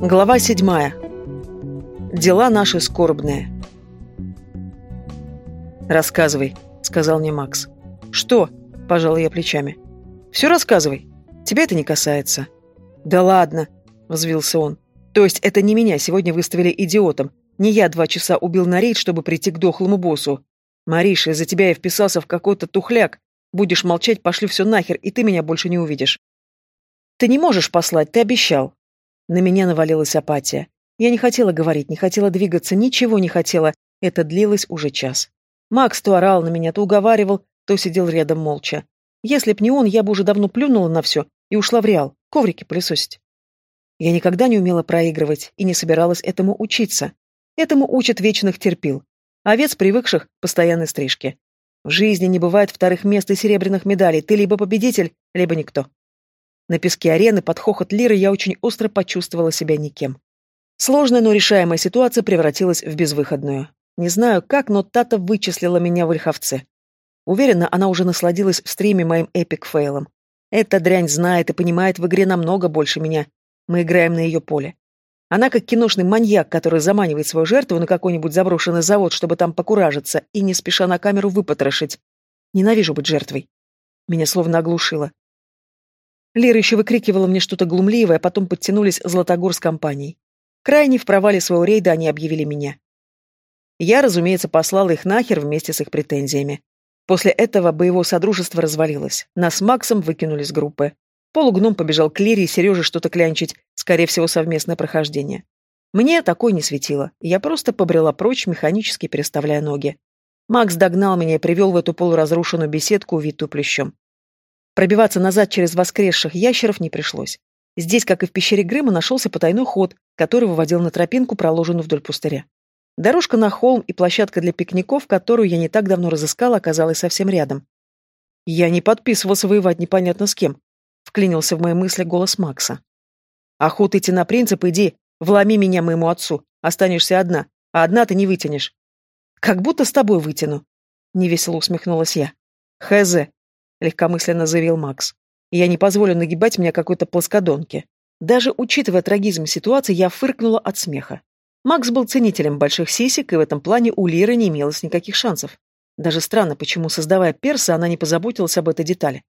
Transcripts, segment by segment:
Глава седьмая. Дела наши скорбные. «Рассказывай», — сказал мне Макс. «Что?» — пожал я плечами. «Все рассказывай. Тебя это не касается». «Да ладно», — взвился он. «То есть это не меня сегодня выставили идиотом. Не я два часа убил на рейд, чтобы прийти к дохлому боссу. Мариша, из-за тебя я вписался в какой-то тухляк. Будешь молчать, пошлю все нахер, и ты меня больше не увидишь». «Ты не можешь послать, ты обещал». На меня навалилась апатия. Я не хотела говорить, не хотела двигаться, ничего не хотела. Это длилось уже час. Макс то орал на меня, то уговаривал, то сидел рядом молча. Если б не он, я бы уже давно плюнула на все и ушла в Реал, коврики пылесосить. Я никогда не умела проигрывать и не собиралась этому учиться. Этому учат вечных терпил. Овец, привыкших к постоянной стрижке. В жизни не бывает вторых мест и серебряных медалей. Ты либо победитель, либо никто. На песке арены под хохот Лиры я очень остро почувствовала себя никем. Сложная, но решаемая ситуация превратилась в безвыходную. Не знаю как, но Тата вычислила меня в Ольховце. Уверена, она уже насладилась в стриме моим эпик-фейлом. Эта дрянь знает и понимает в игре намного больше меня. Мы играем на ее поле. Она как киношный маньяк, который заманивает свою жертву на какой-нибудь заброшенный завод, чтобы там покуражиться и не спеша на камеру выпотрошить. Ненавижу быть жертвой. Меня словно оглушило. Лера еще выкрикивала мне что-то глумливое, а потом подтянулись Златогор с компанией. Крайне в провале своего рейда они объявили меня. Я, разумеется, послала их нахер вместе с их претензиями. После этого боевое содружество развалилось. Нас с Максом выкинули с группы. Полугном побежал к Лере и Сереже что-то клянчить, скорее всего, совместное прохождение. Мне такое не светило. Я просто побрела прочь, механически переставляя ноги. Макс догнал меня и привел в эту полуразрушенную беседку, увитую плющом. Пробиваться назад через воскресших ящеров не пришлось. Здесь, как и в пещере Грыма, нашелся потайной ход, который выводил на тропинку, проложенную вдоль пустыря. Дорожка на холм и площадка для пикников, которую я не так давно разыскала, оказалась совсем рядом. Я не подписывался воевать непонятно с кем. Вклинился в мои мысли голос Макса. Охота идти на принцип, иди, вломи меня моему отцу, останешься одна, а одна ты не вытянешь. Как будто с тобой вытяну. Невесело усмехнулась я. Хз, — легкомысленно заявил Макс. «Я не позволю нагибать меня какой-то плоскодонке». Даже учитывая трагизм ситуации, я фыркнула от смеха. Макс был ценителем больших сисек, и в этом плане у Лиры не имелось никаких шансов. Даже странно, почему, создавая перса, она не позаботилась об этой детали.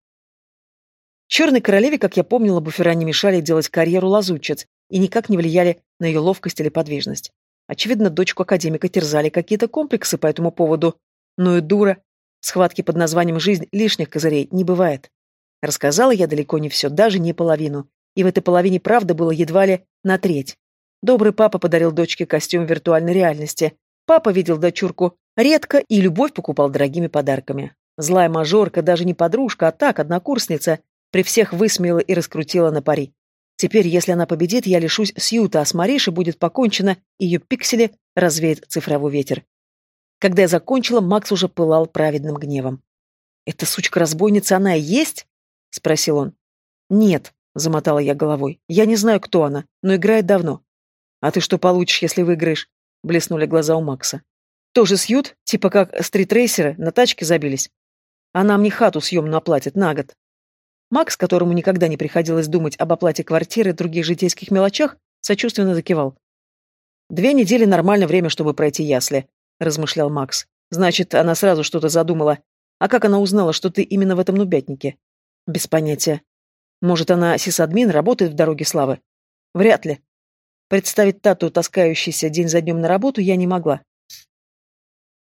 Черной королеве, как я помнила, буфера не мешали делать карьеру лазутчиц и никак не влияли на ее ловкость или подвижность. Очевидно, дочку академика терзали какие-то комплексы по этому поводу. Но и дура, Схватки под названием «Жизнь» лишних козырей не бывает. Рассказала я далеко не все, даже не половину. И в этой половине правда было едва ли на треть. Добрый папа подарил дочке костюм виртуальной реальности. Папа видел дочурку редко и любовь покупал дорогими подарками. Злая мажорка, даже не подружка, а так, однокурсница, при всех высмеяла и раскрутила на пари. Теперь, если она победит, я лишусь Сьюта, а с Маришей будет покончено, ее пиксели развеет цифровой ветер. Когда я закончила, Макс уже пылал праведным гневом. «Эта сучка-разбойница, она и есть?» — спросил он. «Нет», — замотала я головой. «Я не знаю, кто она, но играет давно». «А ты что получишь, если выиграешь?» — блеснули глаза у Макса. «Тоже сьют, типа как стритрейсеры, на тачке забились. Она мне хату съемную оплатит на год». Макс, которому никогда не приходилось думать об оплате квартиры и других житейских мелочах, сочувственно закивал. «Две недели — нормальное время, чтобы пройти ясли. — размышлял Макс. «Значит, она сразу что-то задумала. А как она узнала, что ты именно в этом нубятнике?» «Без понятия. Может, она сисадмин, работает в Дороге Славы?» «Вряд ли. Представить Тату, таскающийся день за днем на работу, я не могла».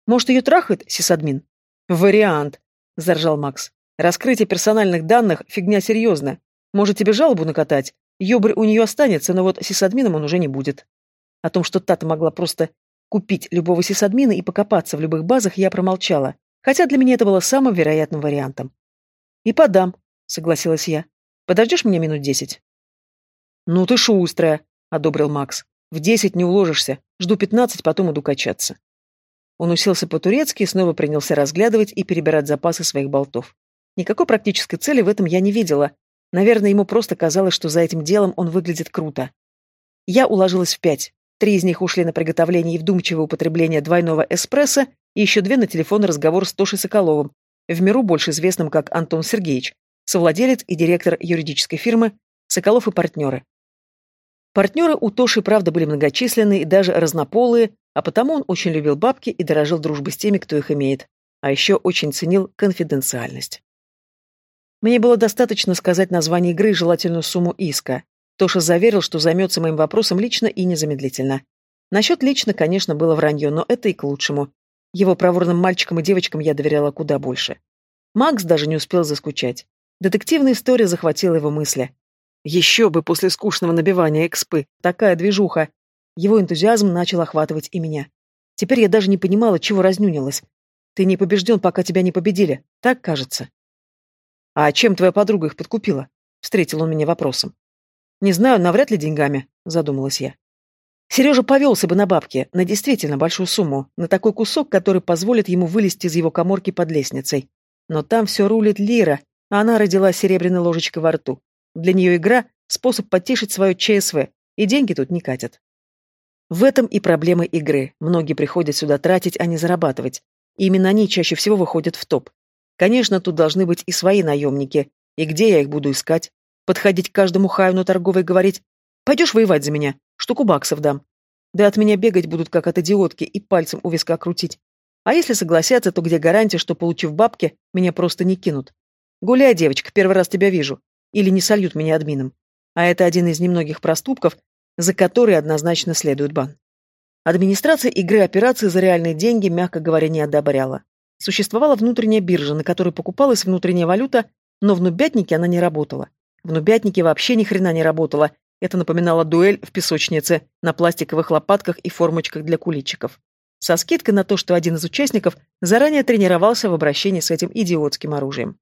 «Может, ее трахает сисадмин?» «Вариант», — заржал Макс. «Раскрытие персональных данных — фигня серьезная. Может, тебе жалобу накатать? Ёбрь у нее останется, но вот сисадмином он уже не будет». О том, что Тата могла просто Купить любого сисадмина и покопаться в любых базах я промолчала, хотя для меня это было самым вероятным вариантом. «И подам», — согласилась я. «Подождешь меня минут десять?» «Ну ты шустрая», — одобрил Макс. «В десять не уложишься. Жду пятнадцать, потом иду качаться». Он уселся по-турецки и снова принялся разглядывать и перебирать запасы своих болтов. Никакой практической цели в этом я не видела. Наверное, ему просто казалось, что за этим делом он выглядит круто. Я уложилась в пять. Три из них ушли на приготовление и вдумчивое употребление двойного эспрессо, и еще две на телефонный разговор с Тошей Соколовым, в миру больше известным как Антон Сергеевич, совладелец и директор юридической фирмы «Соколов и партнеры». Партнеры у Тоши, правда, были многочисленные и даже разнополые, а потому он очень любил бабки и дорожил дружбой с теми, кто их имеет. А еще очень ценил конфиденциальность. Мне было достаточно сказать название игры и желательную сумму иска. Тоша заверил, что займется моим вопросом лично и незамедлительно. Насчет лично, конечно, было вранье, но это и к лучшему. Его проворным мальчикам и девочкам я доверяла куда больше. Макс даже не успел заскучать. Детективная история захватила его мысли. Еще бы после скучного набивания экспы, такая движуха. Его энтузиазм начал охватывать и меня. Теперь я даже не понимала, чего разнюнилась. Ты не побежден, пока тебя не победили. Так кажется. А чем твоя подруга их подкупила? Встретил он меня вопросом. Не знаю, навряд ли деньгами, задумалась я. Сережа повелся бы на бабки, на действительно большую сумму, на такой кусок, который позволит ему вылезти из его коморки под лестницей. Но там все рулит Лира, а она родила серебряной ложечкой во рту. Для нее игра — способ потешить свое ЧСВ, и деньги тут не катят. В этом и проблема игры. Многие приходят сюда тратить, а не зарабатывать. И именно они чаще всего выходят в топ. Конечно, тут должны быть и свои наемники. И где я их буду искать? Подходить к каждому хаю на торговой и говорить «Пойдешь воевать за меня? Штуку баксов дам». Да от меня бегать будут, как от идиотки, и пальцем у виска крутить. А если согласятся, то где гарантия, что, получив бабки, меня просто не кинут? Гуляй, девочка, первый раз тебя вижу. Или не сольют меня админом. А это один из немногих проступков, за которые однозначно следует бан. Администрация игры операции за реальные деньги, мягко говоря, не одобряла. Существовала внутренняя биржа, на которой покупалась внутренняя валюта, но в Нубятнике она не работала. В Нубятнике вообще ни хрена не работала. Это напоминало дуэль в песочнице на пластиковых лопатках и формочках для куличиков со скидкой на то, что один из участников заранее тренировался в обращении с этим идиотским оружием.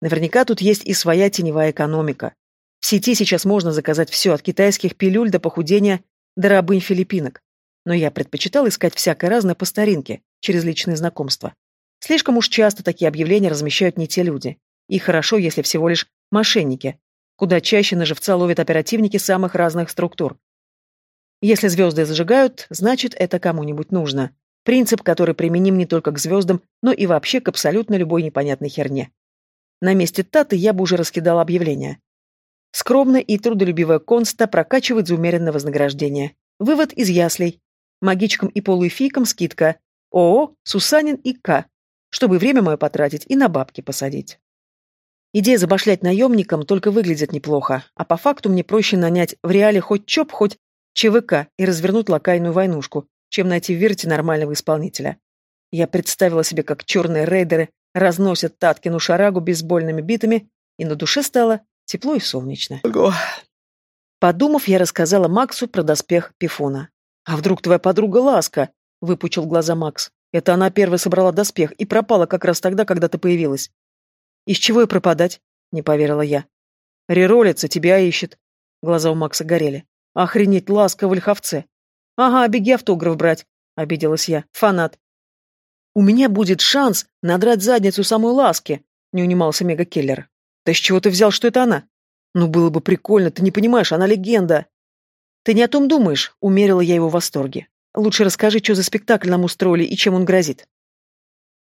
Наверняка тут есть и своя теневая экономика. В сети сейчас можно заказать все, от китайских пилюль до похудения до рабынь филиппинок. Но я предпочитал искать всякое разное по старинке, через личные знакомства. Слишком уж часто такие объявления размещают не те люди. И хорошо, если всего лишь мошенники. Куда чаще на живца ловят оперативники самых разных структур. Если звезды зажигают, значит, это кому-нибудь нужно. Принцип, который применим не только к звездам, но и вообще к абсолютно любой непонятной херне. На месте Таты я бы уже раскидал объявление. Скромная и трудолюбивая конста прокачивает за умеренное вознаграждение. Вывод из яслей. Магичкам и полуэфийкам скидка. ООО «Сусанин и К», чтобы время мое потратить и на бабки посадить. Идея забашлять наемникам только выглядит неплохо, а по факту мне проще нанять в реале хоть ЧОП, хоть ЧВК и развернуть локальную войнушку, чем найти в Вирте нормального исполнителя. Я представила себе, как черные рейдеры разносят Таткину шарагу бейсбольными битами, и на душе стало тепло и солнечно. Ого. Подумав, я рассказала Максу про доспех Пифона. «А вдруг твоя подруга Ласка?» — выпучил глаза Макс. «Это она первая собрала доспех и пропала как раз тогда, когда ты появилась». «Из чего и пропадать?» — не поверила я. «Реролица тебя ищет». Глаза у Макса горели. Охренеть, ласка в ольховце. Ага, беги автограф брать, обиделась я. Фанат. У меня будет шанс надрать задницу самой ласки, не унимался Мега-Келлер. Да с чего ты взял, что это она? Ну, было бы прикольно, ты не понимаешь, она легенда. Ты не о том думаешь, умерила я его в восторге. Лучше расскажи, что за спектакль нам устроили и чем он грозит.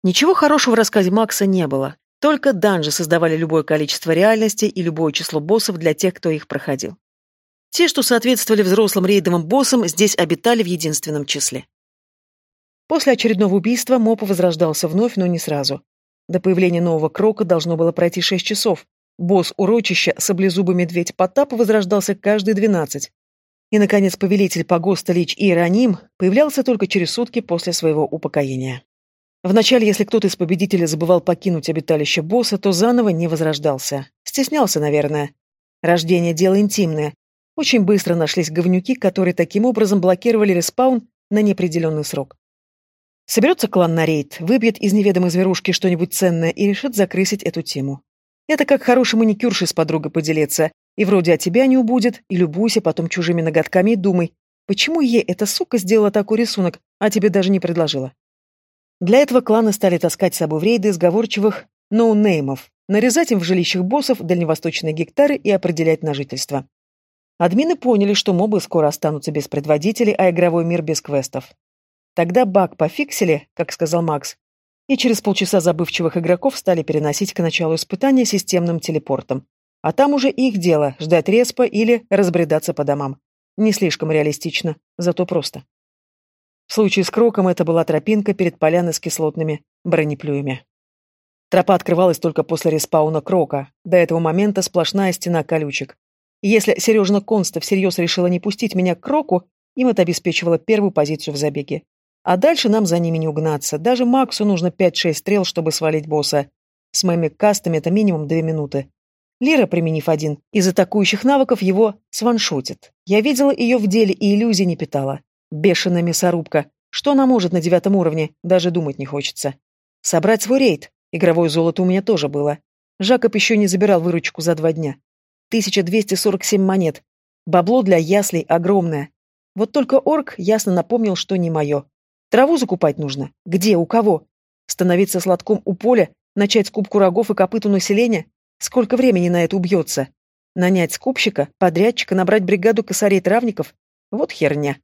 Ничего хорошего в рассказе Макса не было. Только данжи создавали любое количество реальности и любое число боссов для тех, кто их проходил. Те, что соответствовали взрослым рейдовым боссам, здесь обитали в единственном числе. После очередного убийства Мопа возрождался вновь, но не сразу. До появления нового Крока должно было пройти шесть часов. Босс урочища, саблезубый медведь Потап возрождался каждые двенадцать. И, наконец, повелитель Погоста Лич Иероним появлялся только через сутки после своего упокоения. Вначале, если кто-то из победителей забывал покинуть обиталище босса, то заново не возрождался. Стеснялся, наверное. Рождение – дело интимное, очень быстро нашлись говнюки, которые таким образом блокировали респаун на неопределенный срок. Соберется клан на рейд, выбьет из неведомой зверушки что-нибудь ценное и решит закрысить эту тему. Это как хороший маникюрши с подругой поделиться. И вроде от тебя не убудет, и любуйся потом чужими ноготками и думай, почему ей эта сука сделала такой рисунок, а тебе даже не предложила. Для этого кланы стали таскать с собой в рейды сговорчивых ноунеймов, нарезать им в жилищах боссов дальневосточные гектары и определять на жительство. Админы поняли, что мобы скоро останутся без предводителей, а игровой мир без квестов. Тогда баг пофиксили, как сказал Макс, и через полчаса забывчивых игроков стали переносить к началу испытания системным телепортом. А там уже их дело — ждать респа или разбредаться по домам. Не слишком реалистично, зато просто. В случае с Кроком это была тропинка перед поляной с кислотными бронеплюями. Тропа открывалась только после респауна Крока. До этого момента сплошная стена колючек. И если Сережина Конста всерьез решила не пустить меня к Кроку, им это обеспечивало первую позицию в забеге. А дальше нам за ними не угнаться. Даже Максу нужно 5-6 стрел, чтобы свалить босса. С моими кастами это минимум 2 минуты. Лира, применив один, из атакующих навыков его сваншотит. Я видела ее в деле и иллюзий не питала. Бешеная мясорубка. Что она может на девятом уровне, даже думать не хочется. Собрать свой рейд. Игровое золото у меня тоже было. Жакоб еще не забирал выручку за два дня. 1247 монет. Бабло для яслей огромное. Вот только орк ясно напомнил, что не мое. Траву закупать нужно. Где, у кого? Становиться сладком у поля, начать скупку рогов и копыт у населения? Сколько времени на это убьется? Нанять скупщика, подрядчика, набрать бригаду косарей-травников? Вот херня.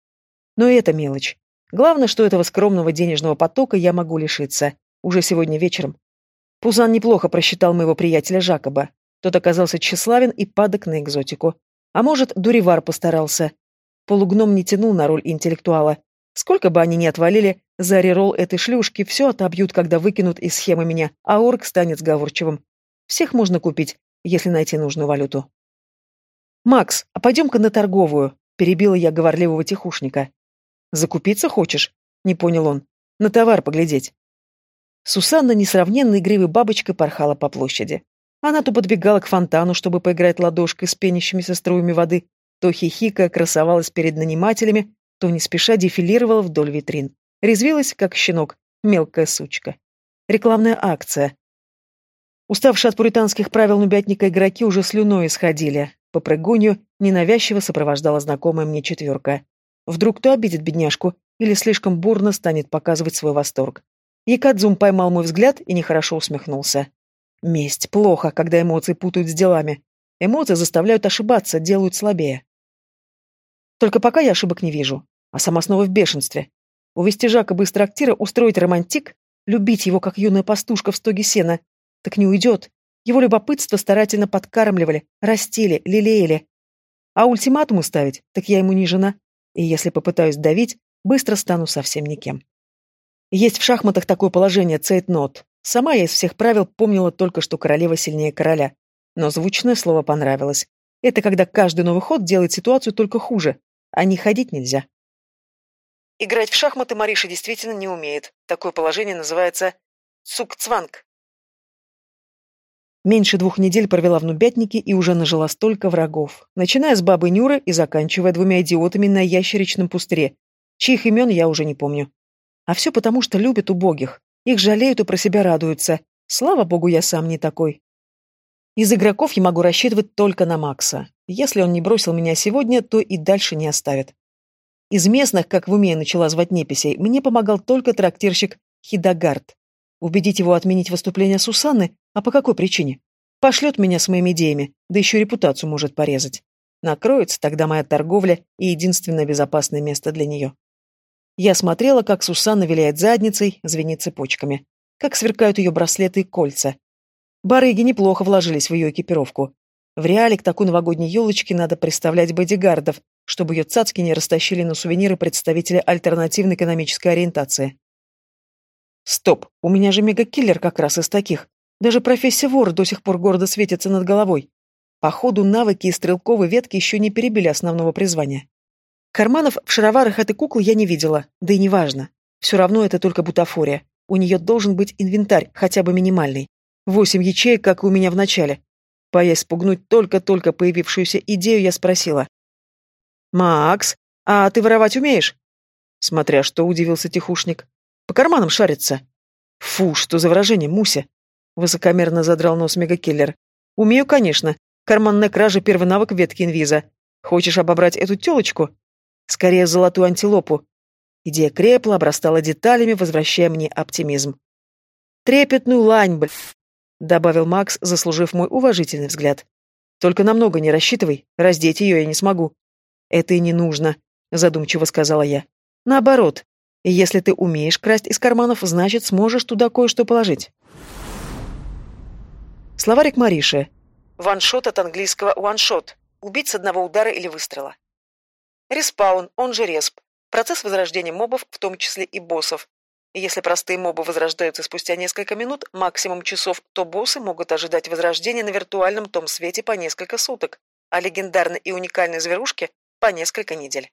Но и это мелочь. Главное, что этого скромного денежного потока я могу лишиться. Уже сегодня вечером. Пузан неплохо просчитал моего приятеля Жакоба. Тот оказался тщеславен и падок на экзотику. А может, Дуривар постарался. Полугном не тянул на роль интеллектуала. Сколько бы они ни отвалили, за рерол этой шлюшки все отобьют, когда выкинут из схемы меня, а орк станет сговорчивым. Всех можно купить, если найти нужную валюту. «Макс, а пойдем-ка на торговую», — перебила я говорливого тихушника. «Закупиться хочешь?» — не понял он. «На товар поглядеть». Сусанна несравненной игривой бабочкой порхала по площади. Она то подбегала к фонтану, чтобы поиграть ладошкой с пенящимися струями воды, то хихика красовалась перед нанимателями, то не спеша дефилировала вдоль витрин. Резвилась, как щенок, мелкая сучка. Рекламная акция. Уставшие от пуританских правил нубятника игроки уже слюной исходили. По прыгунью ненавязчиво сопровождала знакомая мне четверка. Вдруг кто обидит бедняжку или слишком бурно станет показывать свой восторг. Якадзум поймал мой взгляд и нехорошо усмехнулся. Месть плохо, когда эмоции путают с делами. Эмоции заставляют ошибаться, делают слабее. Только пока я ошибок не вижу, а сама снова в бешенстве. Увести Жакоба из трактира, устроить романтик, любить его, как юная пастушка в стоге сена, так не уйдет. Его любопытство старательно подкармливали, растили, лелеяли. А ультиматумы ставить, так я ему не жена. И если попытаюсь давить, быстро стану совсем никем. Есть в шахматах такое положение цейтнот. Сама я из всех правил помнила только, что королева сильнее короля. Но звучное слово понравилось. Это когда каждый новый ход делает ситуацию только хуже, а не ходить нельзя. Играть в шахматы Мариша действительно не умеет. Такое положение называется цукцванг. Меньше двух недель провела в Нубятнике и уже нажила столько врагов, начиная с бабы Нюры и заканчивая двумя идиотами на ящеричном пустыре, чьих имен я уже не помню. А все потому, что любят убогих. Их жалеют и про себя радуются. Слава богу, я сам не такой. Из игроков я могу рассчитывать только на Макса. Если он не бросил меня сегодня, то и дальше не оставит. Из местных, как в уме начала звать неписей, мне помогал только трактирщик Хидагард. Убедить его отменить выступление Сусанны? А по какой причине? Пошлет меня с моими идеями, да еще репутацию может порезать. Накроется тогда моя торговля и единственное безопасное место для нее. Я смотрела, как Сусанна виляет задницей, звенит цепочками. Как сверкают ее браслеты и кольца. Барыги неплохо вложились в ее экипировку. В реале к такой новогодней елочке надо представлять бодигардов, чтобы ее цацки не растащили на сувениры представители альтернативной экономической ориентации. Стоп, у меня же мегакиллер как раз из таких. Даже профессия вора до сих пор гордо светится над головой. Походу, навыки и стрелковые ветки еще не перебили основного призвания. Карманов в шароварах этой куклы я не видела, да и неважно. Все равно это только бутафория. У нее должен быть инвентарь, хотя бы минимальный. Восемь ячеек, как и у меня в начале. Боясь спугнуть только-только появившуюся идею, я спросила. «Макс, а ты воровать умеешь?» Смотря что, удивился тихушник. «По карманам шарится». «Фу, что за выражение, Муся?» Высокомерно задрал нос мегакиллер. «Умею, конечно. Карманная кража — первый навык ветки инвиза. Хочешь обобрать эту телочку? Скорее, золотую антилопу. Идея крепла, обрастала деталями, возвращая мне оптимизм. «Трепетную лань, бль!» — добавил Макс, заслужив мой уважительный взгляд. «Только намного не рассчитывай, раздеть ее я не смогу». «Это и не нужно», — задумчиво сказала я. «Наоборот, если ты умеешь красть из карманов, значит, сможешь туда кое-что положить». Словарик Мариши. Ваншот от английского one-shot – убить с одного удара или выстрела. Респаун, он же респ. Процесс возрождения мобов, в том числе и боссов. Если простые мобы возрождаются спустя несколько минут, максимум часов, то боссы могут ожидать возрождения на виртуальном том свете по несколько суток, а легендарные и уникальные зверушки – по несколько недель.